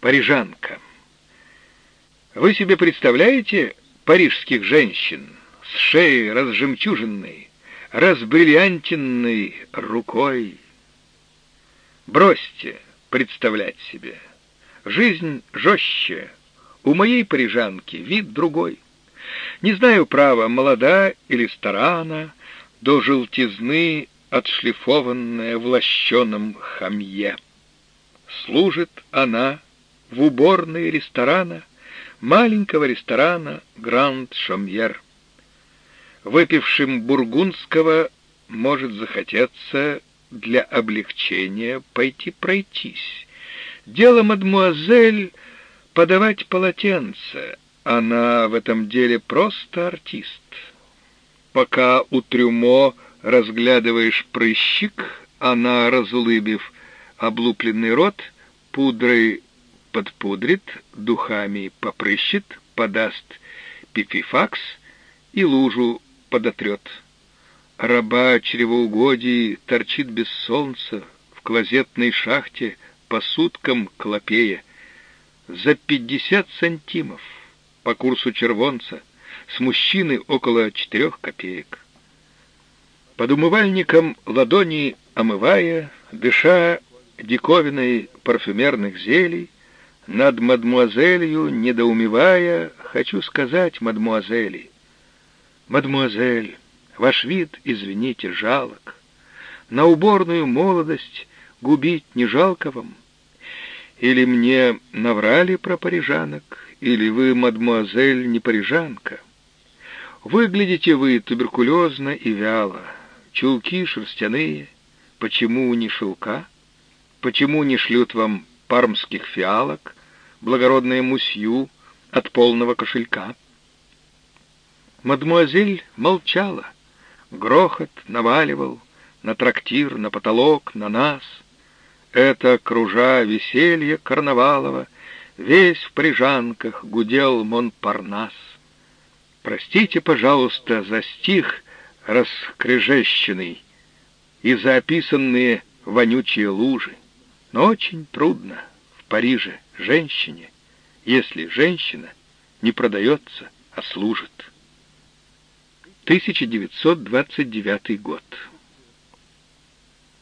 Парижанка. Вы себе представляете парижских женщин с шеей разжемчуженной, разбриллиантенной рукой? Бросьте представлять себе. Жизнь жестче. У моей парижанки вид другой. Не знаю, право, молода или стара она, до желтизны отшлифованная в лощеном хамье. Служит она в уборной ресторана, маленького ресторана «Гранд Шомьер». Выпившим бургундского может захотеться для облегчения пойти пройтись. Дело, мадмуазель, подавать полотенце. Она в этом деле просто артист. Пока у трюмо разглядываешь прыщик, она, разулыбив облупленный рот, пудрой подпудрит, духами попрыщет, подаст пипифакс и лужу подотрет. Раба чревоугодий торчит без солнца в клозетной шахте по суткам клопея за пятьдесят сантимов по курсу червонца с мужчины около четырех копеек. Под умывальником ладони омывая, дыша диковиной парфюмерных зелий, над мадмуазелью, недоумевая, хочу сказать мадмуазели. Мадмуазель, ваш вид, извините, жалок. На уборную молодость губить не жалко вам? Или мне наврали про парижанок, или вы, мадмуазель, не парижанка? Выглядите вы туберкулезно и вяло, чулки шерстяные, почему не шелка? Почему не шлют вам пармских фиалок, благородное мусью от полного кошелька? Мадмуазель молчала. Грохот наваливал на трактир, на потолок, на нас. Это, кружа веселье карнавалово, весь в прижанках гудел Монпарнас. Простите, пожалуйста, за стих раскрежещенный и за описанные вонючие лужи. Но очень трудно в Париже женщине, если женщина не продается, а служит. 1929 год.